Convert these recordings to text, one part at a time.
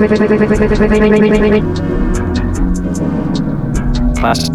Class. Class.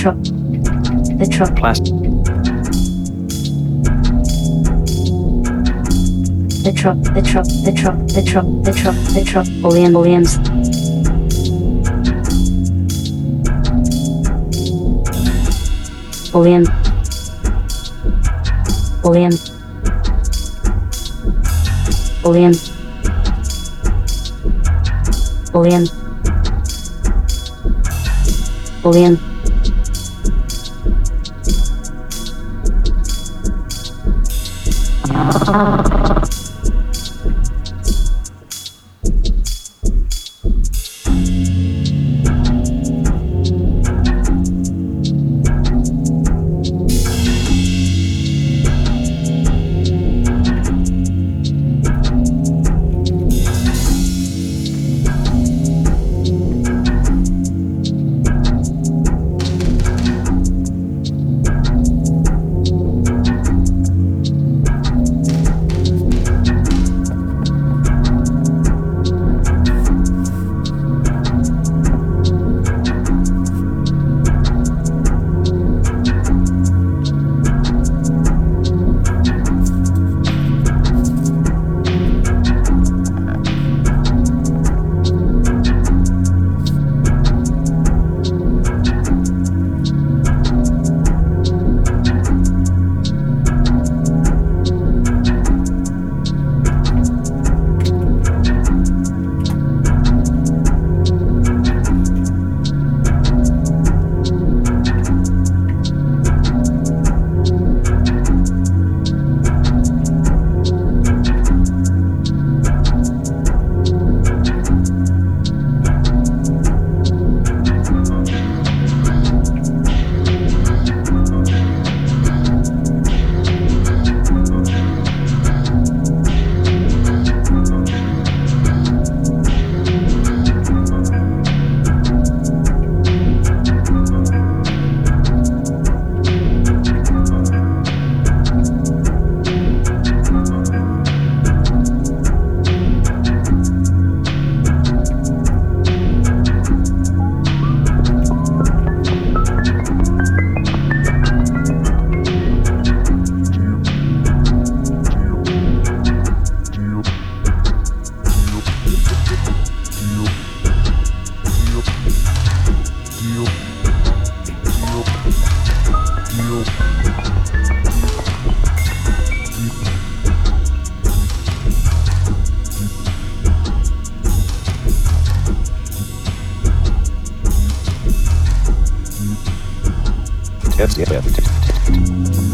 truck. The truck. Plastic. The truck, the truck, the truck, the truck, the truck, the truck, William Williams. William. William. William. William. William. sound Jetzt, jetzt, jetzt.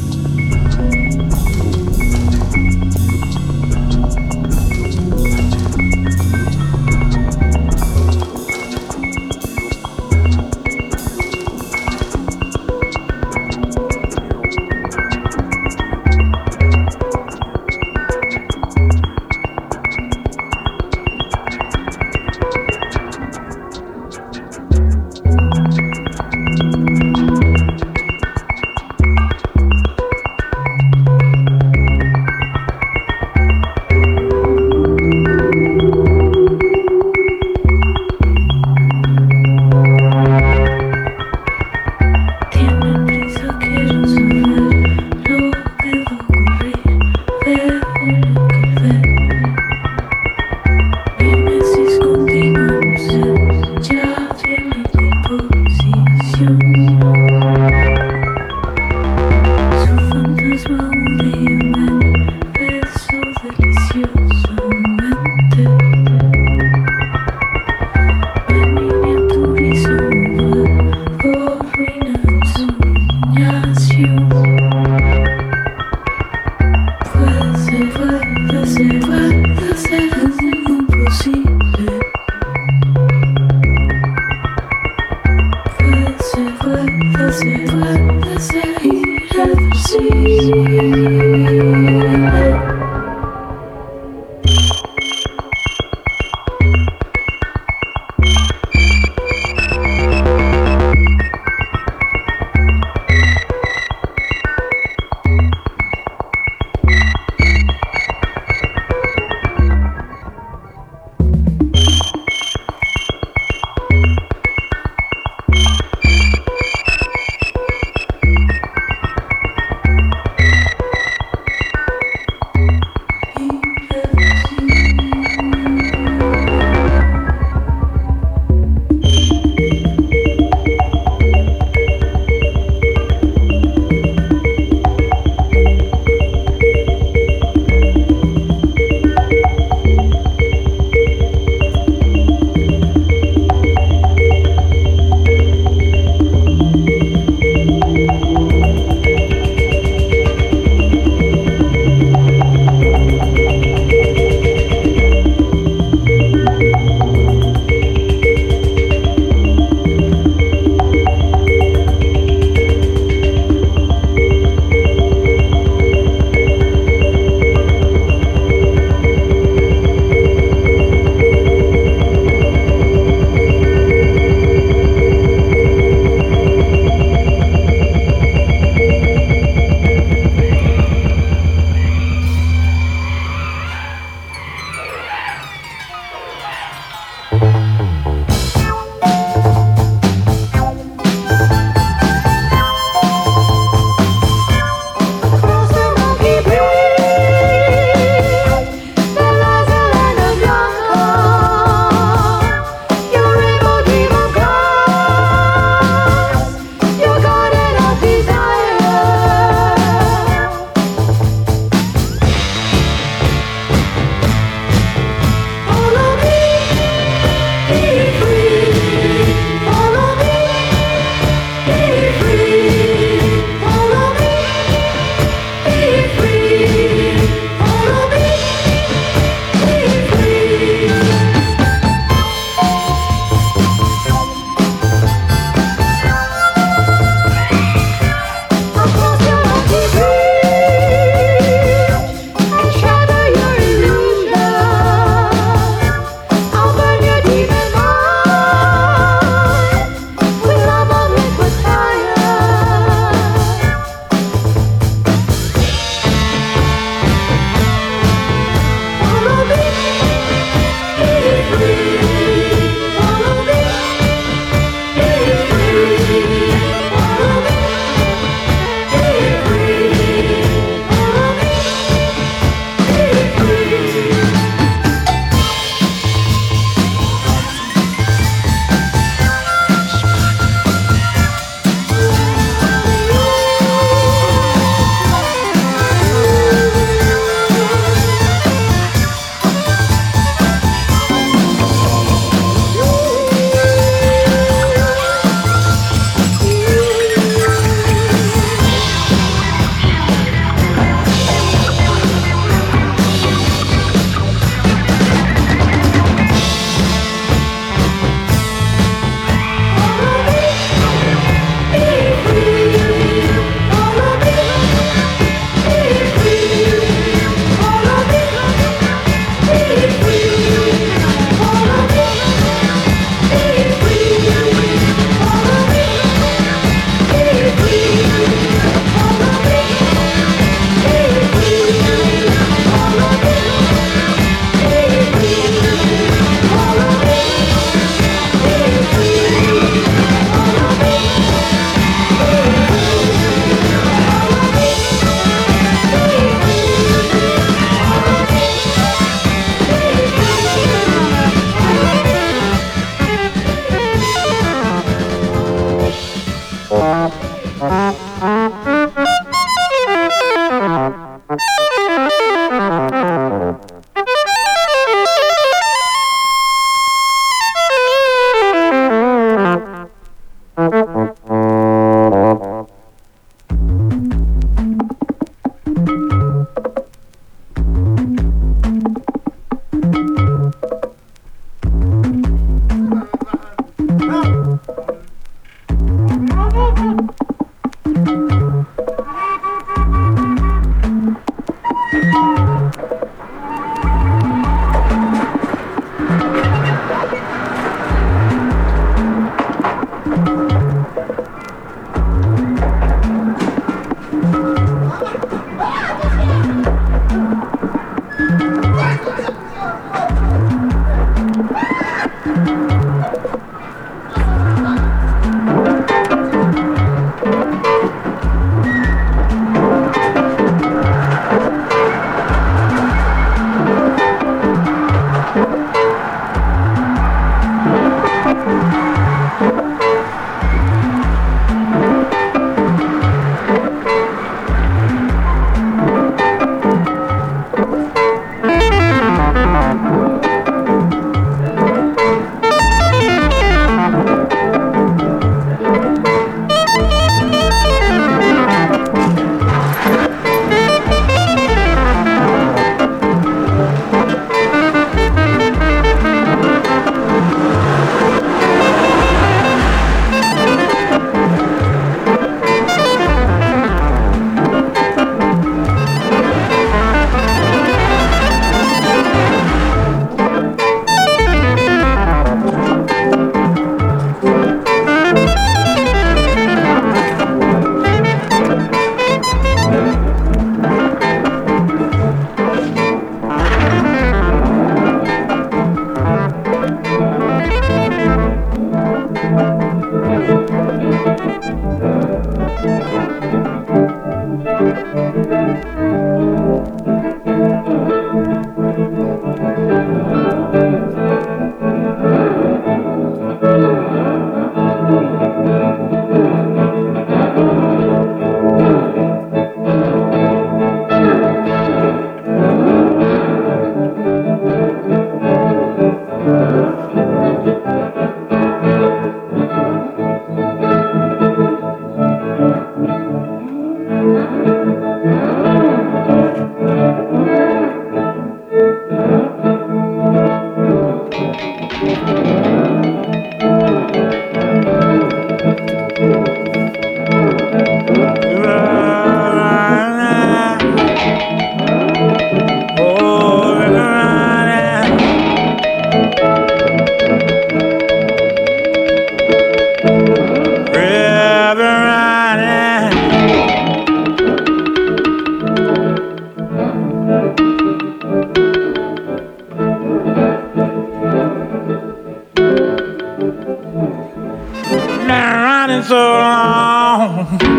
so long.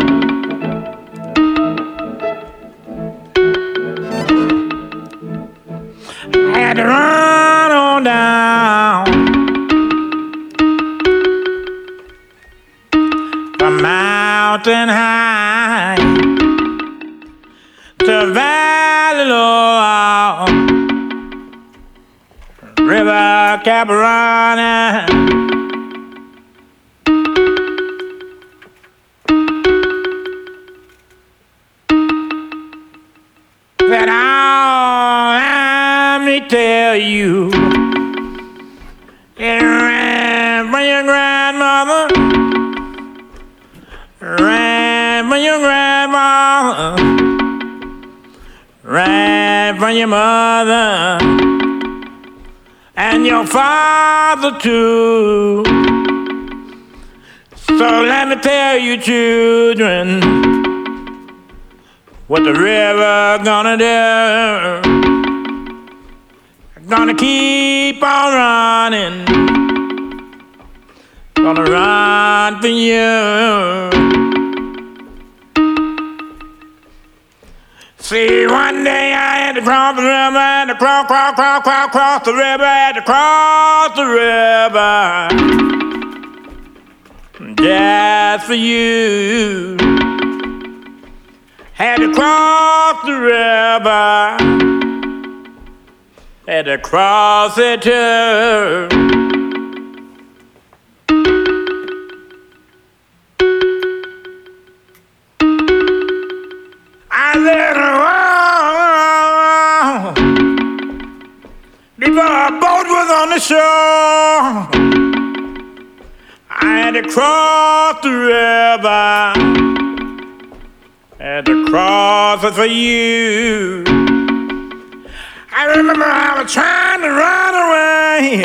you children what the river gonna do. Gonna keep on running, gonna run for you. See, one day I had to cross the river, had to crawl, crawl, crawl, crawl cross the river, had to cross the river died for you. Had to cross the river, had to cross it too. I said, oh, before our boat was on the shore had to cross the river. Had to cross it for you. I remember I was trying to run away.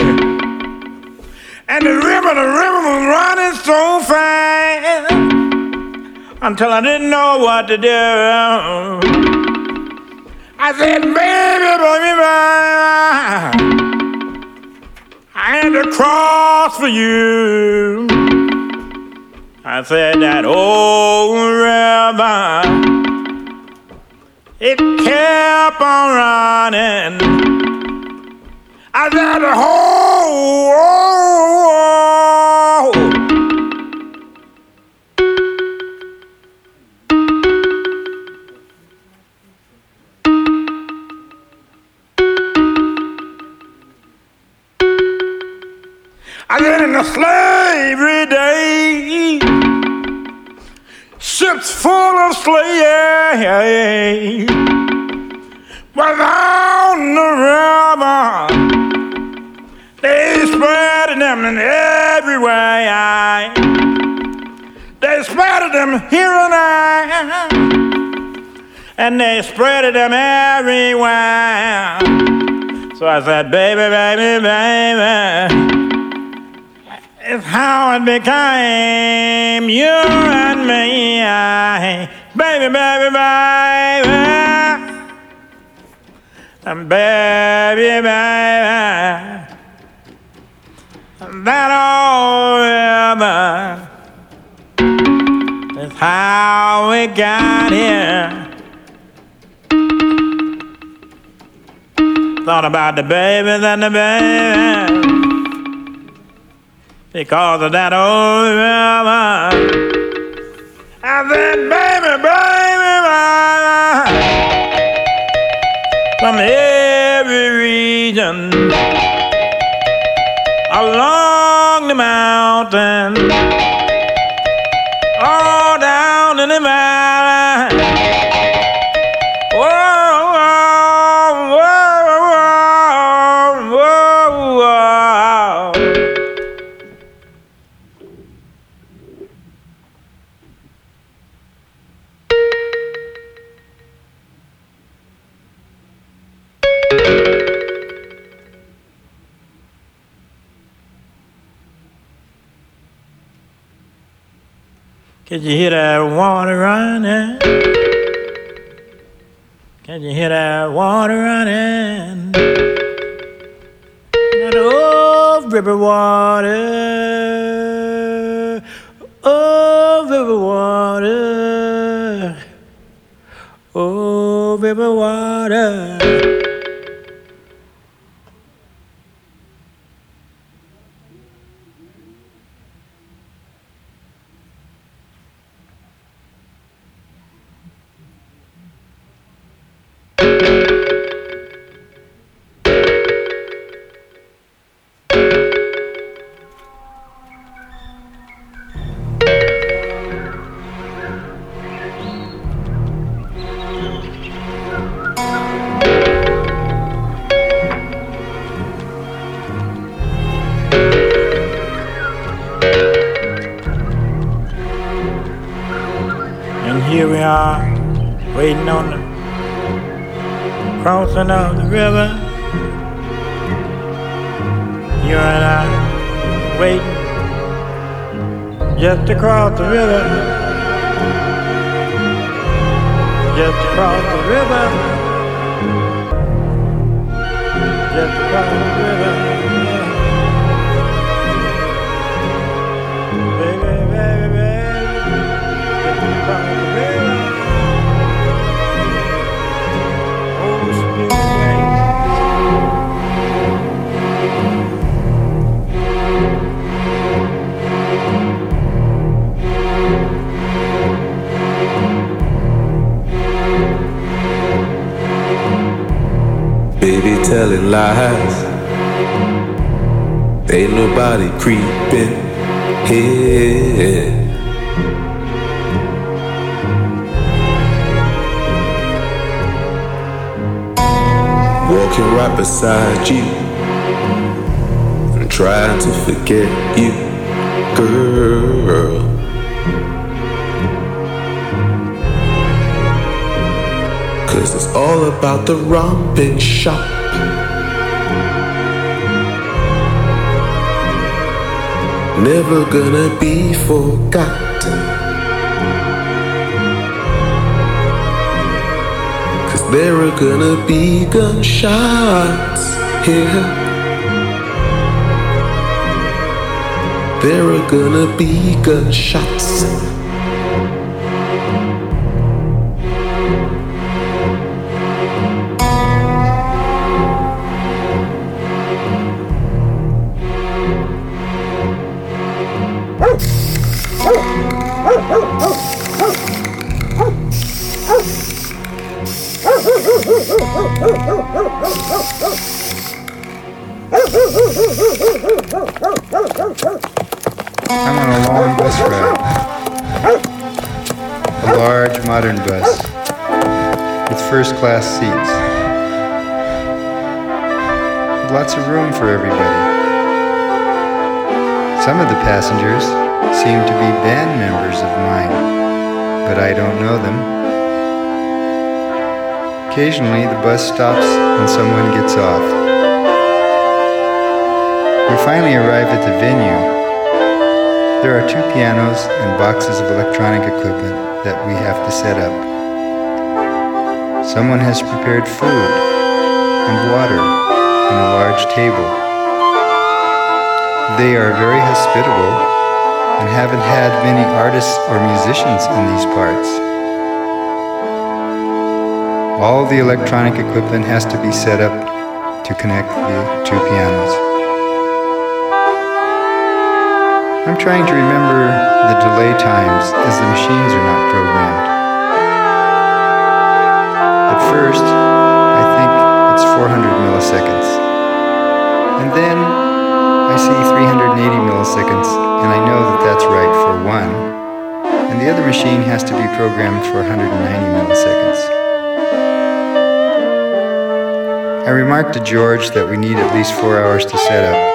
And the river, the river was running so fast. Until I didn't know what to do. I said, baby, baby, baby, I had to cross for you. I said that old river, it kept on running. I said, oh, oh, oh. I said in the slavery days, ships full of slaves was on the river. They spread them in every way. They spread them here and there, and they spread them everywhere. So I said, baby, baby, baby. It's how it became you and me. I, baby, baby, baby. And baby, baby. That old river is how we got here. Thought about the babies and the baby because of that old river. I said, baby, baby, baby, from every region. Along the mountain, Can you hear that water running? Can you hear that water running? That old river water, oh river water, oh river water. Shot. Never gonna be forgotten. Cause there are gonna be gunshots here. There are gonna be gunshots. Long bus ride. A large modern bus with first class seats. Lots of room for everybody. Some of the passengers seem to be band members of mine, but I don't know them. Occasionally, the bus stops and someone gets off. We finally arrive at the venue there are two pianos and boxes of electronic equipment that we have to set up. Someone has prepared food and water on a large table. They are very hospitable and haven't had many artists or musicians in these parts. All the electronic equipment has to be set up to connect the two pianos. I'm trying to remember the delay times as the machines are not programmed. At first, I think it's 400 milliseconds. And then I see 380 milliseconds, and I know that that's right for one. And the other machine has to be programmed for 190 milliseconds. I remarked to George that we need at least four hours to set up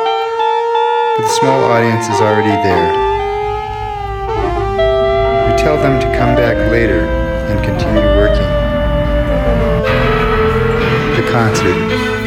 the small audience is already there. We tell them to come back later and continue working. The concert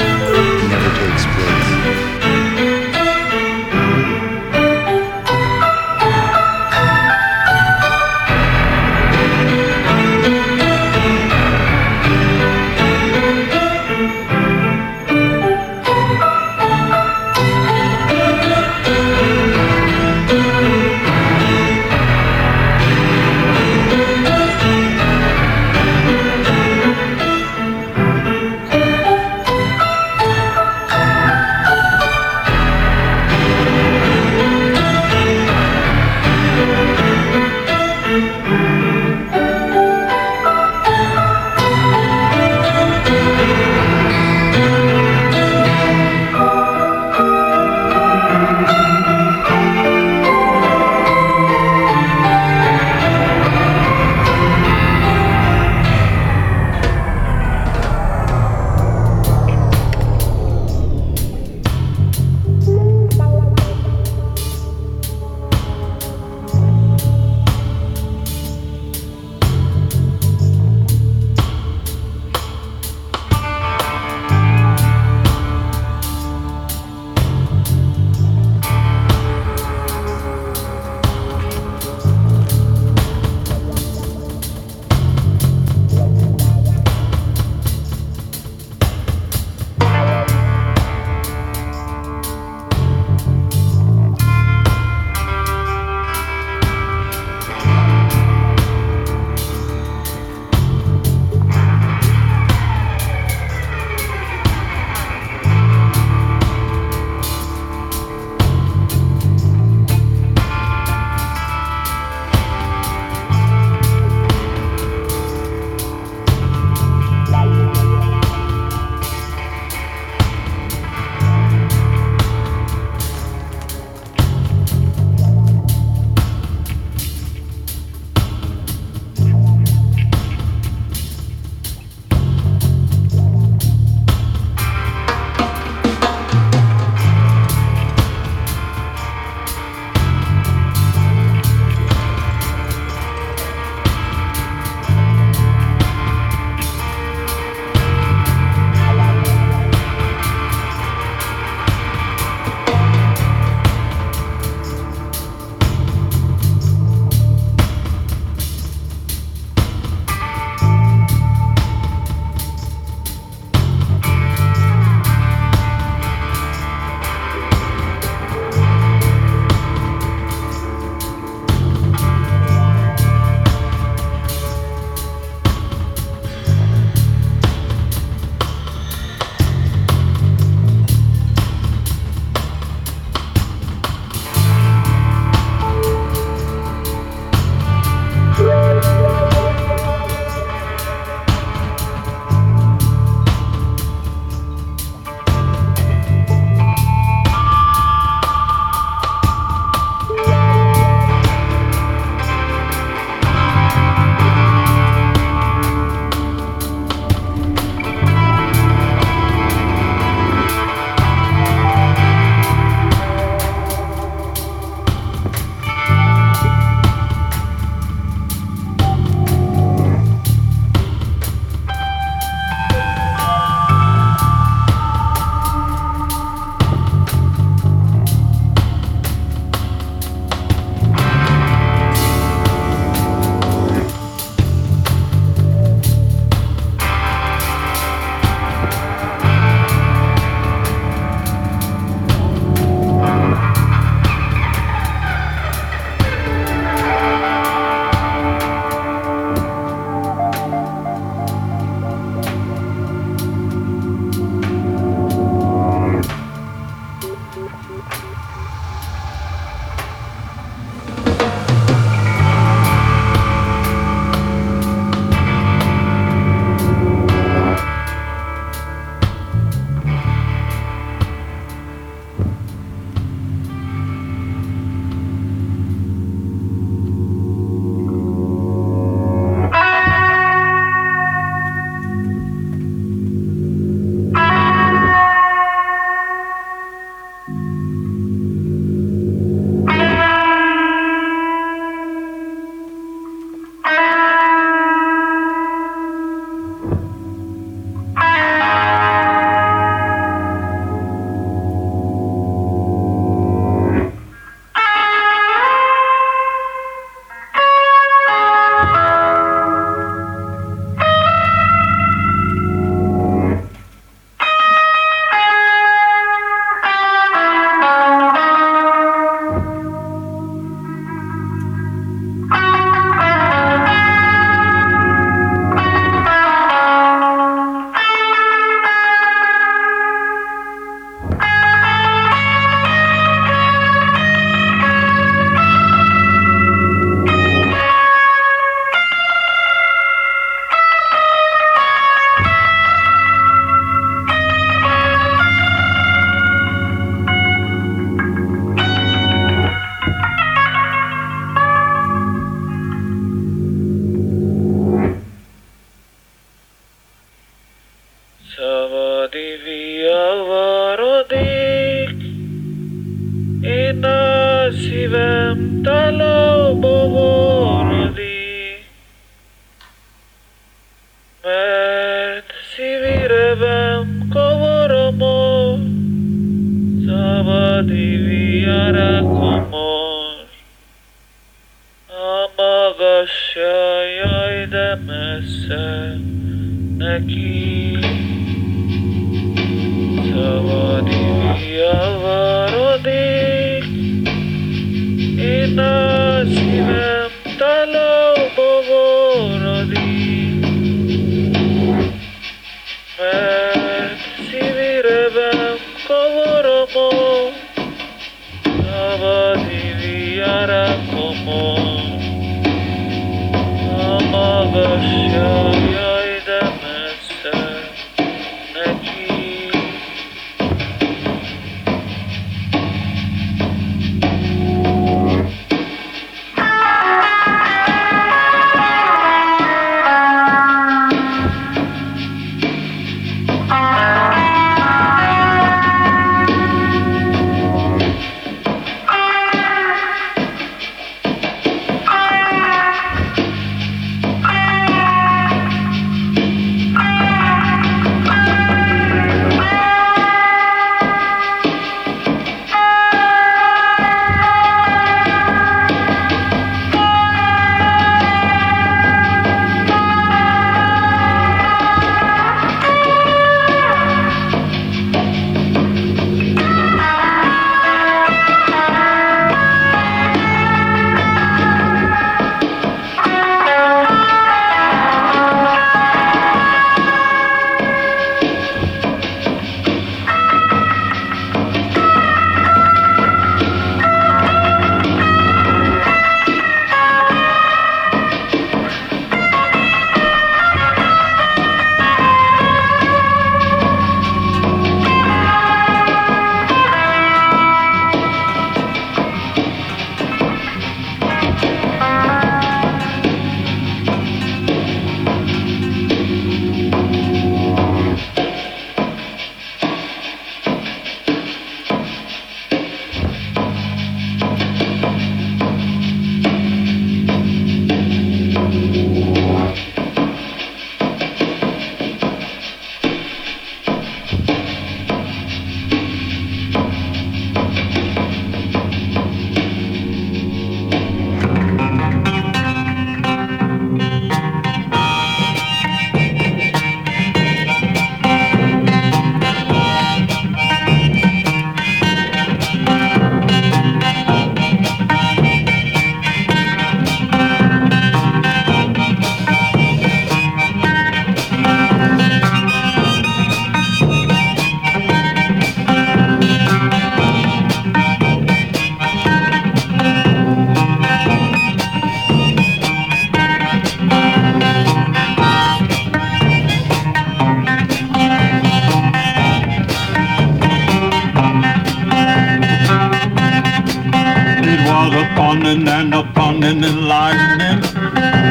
a and a and lightning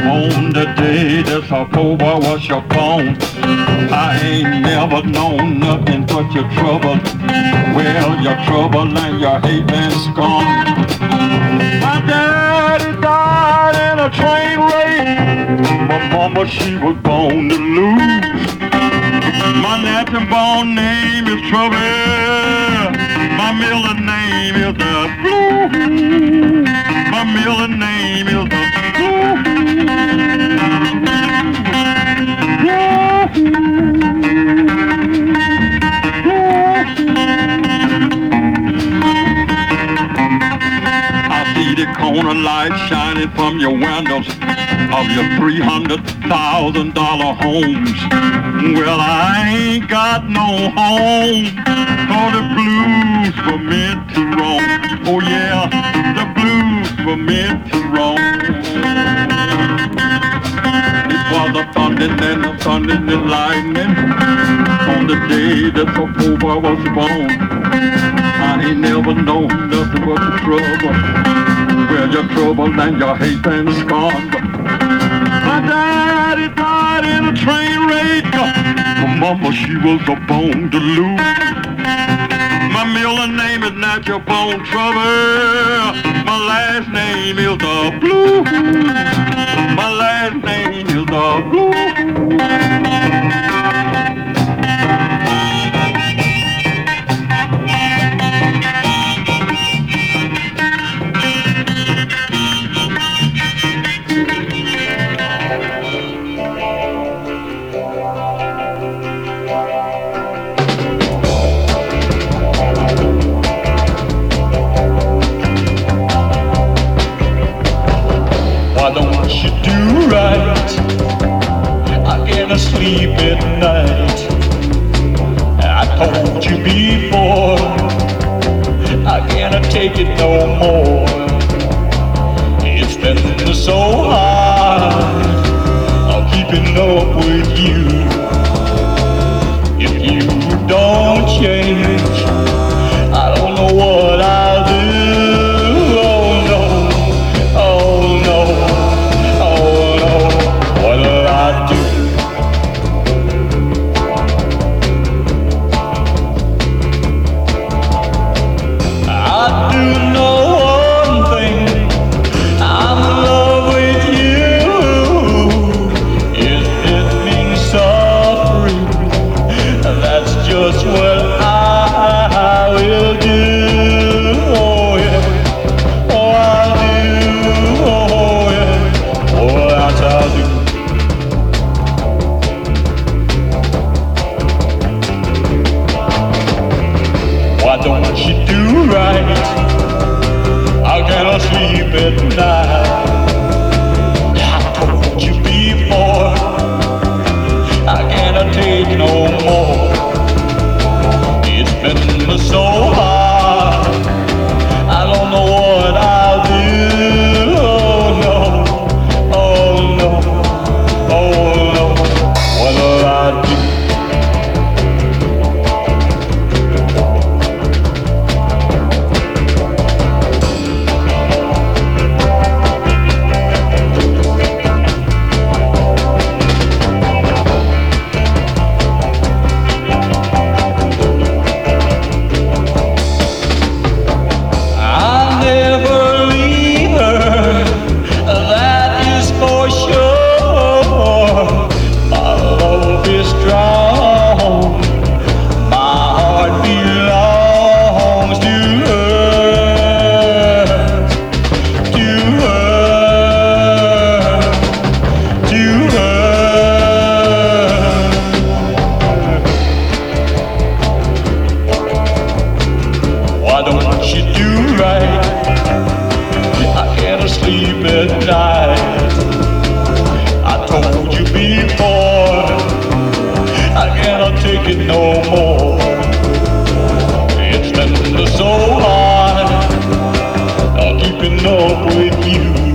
on the day this October was your phone. I ain't never known nothing but your trouble. Well, your trouble and your hate been scorn. My daddy died in a train wreck. My mama, she was born to lose. My natural born name is Trouble. My middle name is the Blue. My middle name is the I corner light shining from your windows of your three hundred thousand dollar homes. Well, I ain't got no home, for the blues were meant to roam. Oh yeah, the blues were meant to roam. It was a thundering and a thundering and lightning on the day that October was born. I ain't never known nothing but the trouble. Well, your trouble and your hate and scorn. My daddy died in a train wreck. My mama, she was a bone to lose. My middle name is not your Bone Trouble. My last name is the Blue. My last name is the Blue. Sleep at night. I told you before, I can't take it no more. It's been so hard, I'm keeping up with you. No more. It's been so hard, keeping up with you.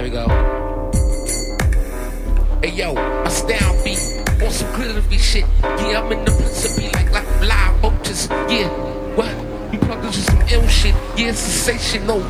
Here we go. Hey yo, my style beat on some glittery shit. Yeah, I'm in the place to be like, like live vultures. Yeah, what? You plugged into some ill shit. Yeah, sensational.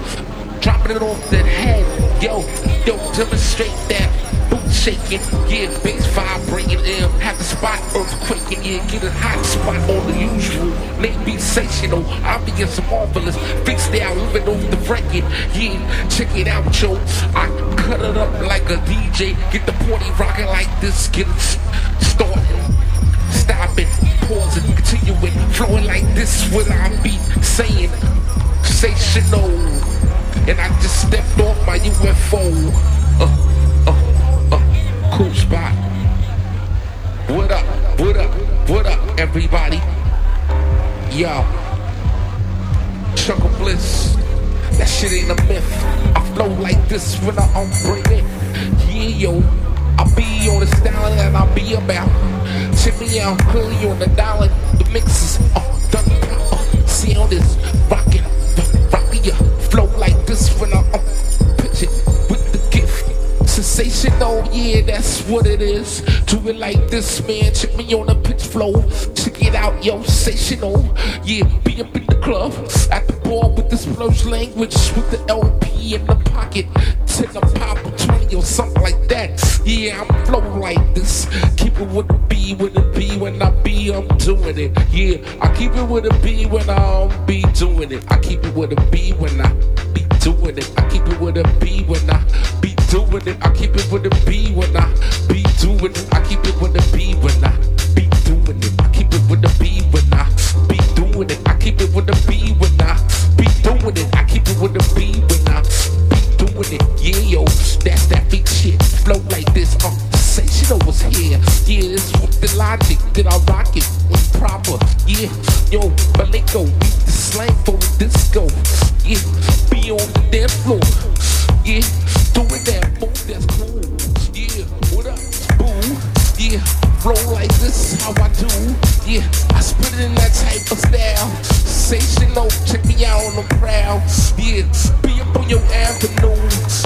Dropping it off the head. Yo, yo, demonstrate that. Shaking, yeah, bass vibrating, yeah, have the spot earthquaking, yeah, get a hot spot on the usual. Maybe sensational, obvious, marvelous, freestyle, living off the record, yeah, check it out, yo. I cut it up like a DJ, get the party rocking like this, get it starting. Stop it, pause it, continuing, flowing like this, what I be saying. Sensational. And I just stepped off my UFO. Uh, cool spot. What up, what up, what up, everybody? Yo. Chuckle Bliss. That shit ain't a myth. I flow like this when I bring it. Yeah, yo. I be on the style that I be about. Check me out, clearly on the dollar. The mixes, uh, done, uh, sound is rockin', rockin' ya. Flow like this when I um, pitch it. Sensational, yeah, that's what it is. Do it like this, man. Check me on the pitch flow. Check it out, yo, sensational. Yeah, be up in the club at the bar with this splurge language with the LP in the pocket. Take a pop of 20 or something like that. Yeah, I'm flow like this. Keep it with the B, with the B when I be, I'm doing it. Yeah, I keep it with a B when I be doing it. I keep it with a B when I be doing it. I keep it with a B when I be doing it. I keep it with a B when I be doing it. I keep it with a B when I be doing it. I keep it with a B when I be doing it. I keep it with a B when I be doing it. I keep it with a B when I be doing it. Yeah, yo, that's that big shit. Flow like this. Uh, sensational was here. Yeah, this with the logic that I rock it when proper. Yeah, yo, Malenko, beat Yeah, I spit it in that type of style. Sensational, check me out on the prowl. Yeah, be up on your avenue.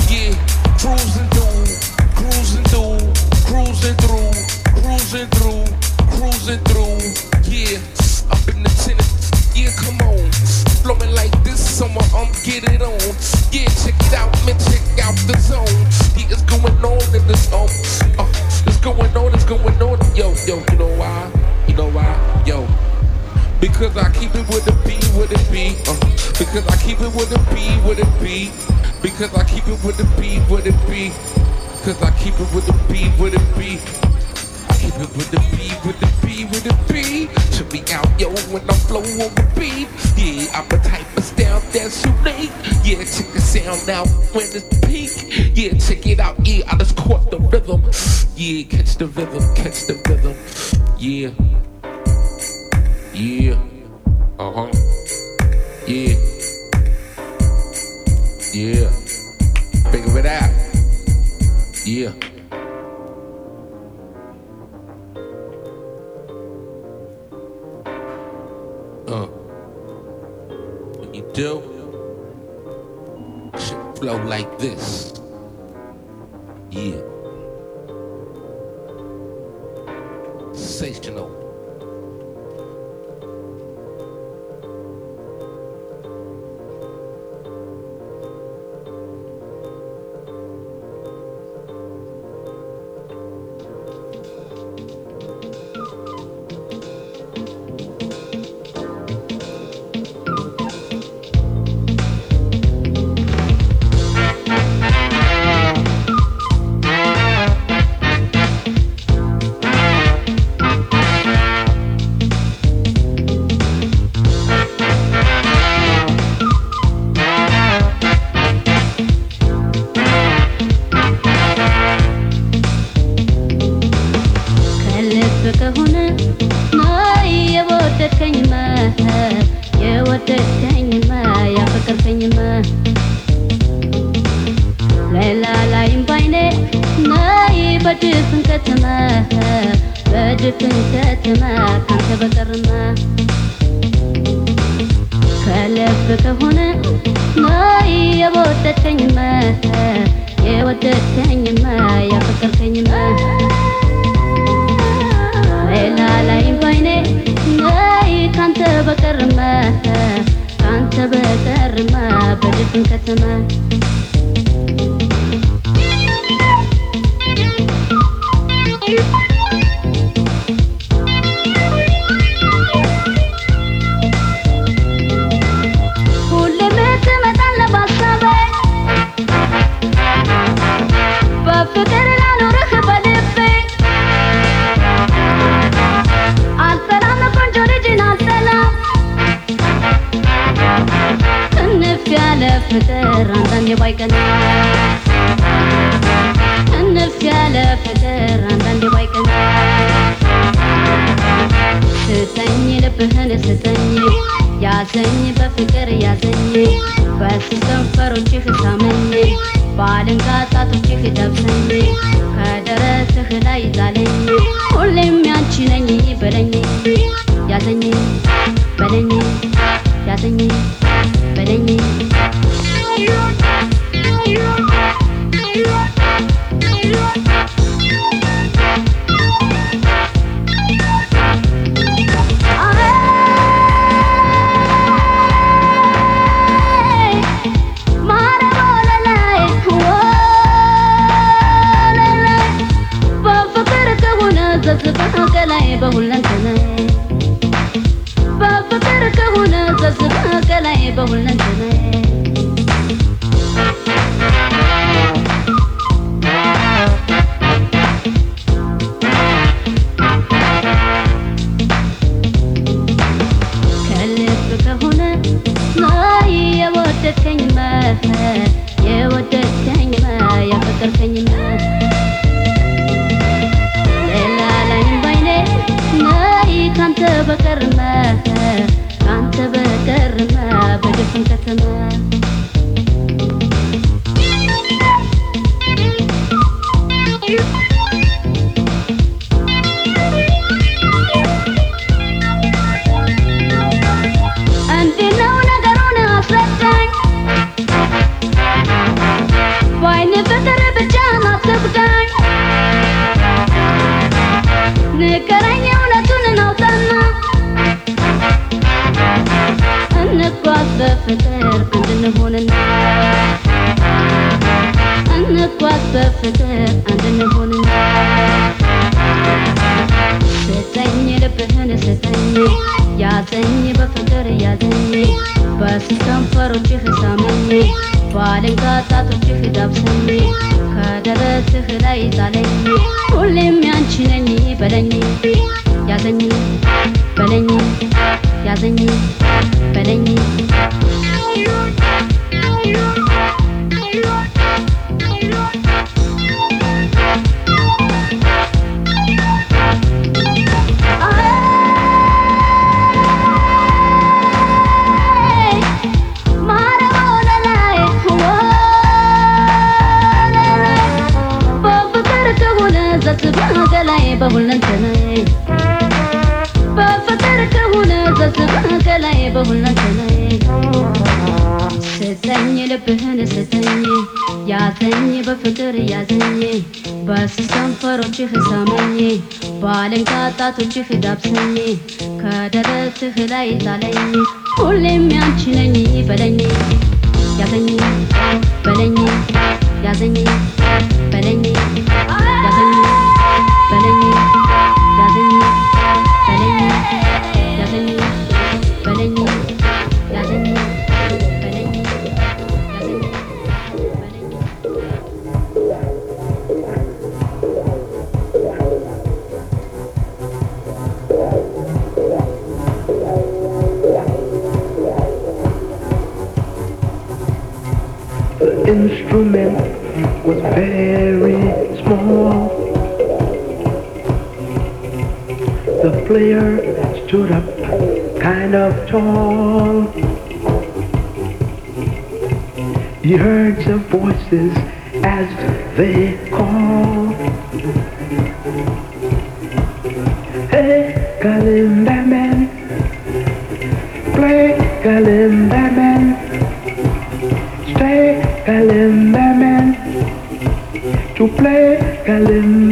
Yeah, cruising through, cruising through, cruising through, cruising through, cruising through. Yeah, up in the tennis. Yeah, come on. Flowing like this, someone um get it on. Yeah, check it out, man, check out the zone. Yeah, it's going on in this um, uh, it's going on, it's going on. Yo, yo, you know why? Know why? Yo. Because I keep it with a B, with a B. Uh, because I keep it with a B, with a B. Because I keep it with a B, with a B. Because I keep it with a B, with a B. With the B, with the B, with the B. Check me out, yo, when I flow on the beat. Yeah, I'm a type of style that's unique. Yeah, check the sound out when it's peak. Yeah, check it out, yeah, I just caught the rhythm. Yeah, catch the rhythm, catch the rhythm. Yeah. Yeah. Uh huh. Yeah. Yeah. Figure it out. Yeah. Uh. When you do, should flow like this. Yeah. Sensational. አላላይም ባይኔ ነይ በድፍን ከተማ በድፍን ከተማ ካንተ በቀርማ ከልብ ከሆነ ነይ የወደድከኝማ የወደድከኝማ ያፈቀርከኝማ አላላይም ባይኔ ነይ ካንተ በቀርማ ካንተ በቀርማ በድፍን ከተማ። ባይቀና እንልፍ ያለ ፍቅር አንዳንዴ ባይቀና ስጠኝ ልብህን ስጠኝ ያዘኝ በፍቅር ያዘኝ በስንፈሮችህ ሳመኝ በአለንጋ ጣቶችህ ደብሰኝ ከደረትህ ላይ ሁሌም ያንቺ ነኝ The player stood up kind of tall. He heard the voices as they call. Hey, back Helen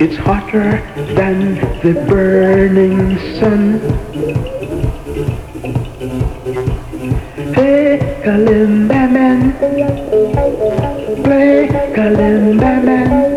It's hotter than the burning sun. Play kalimba man. Play kalimba man.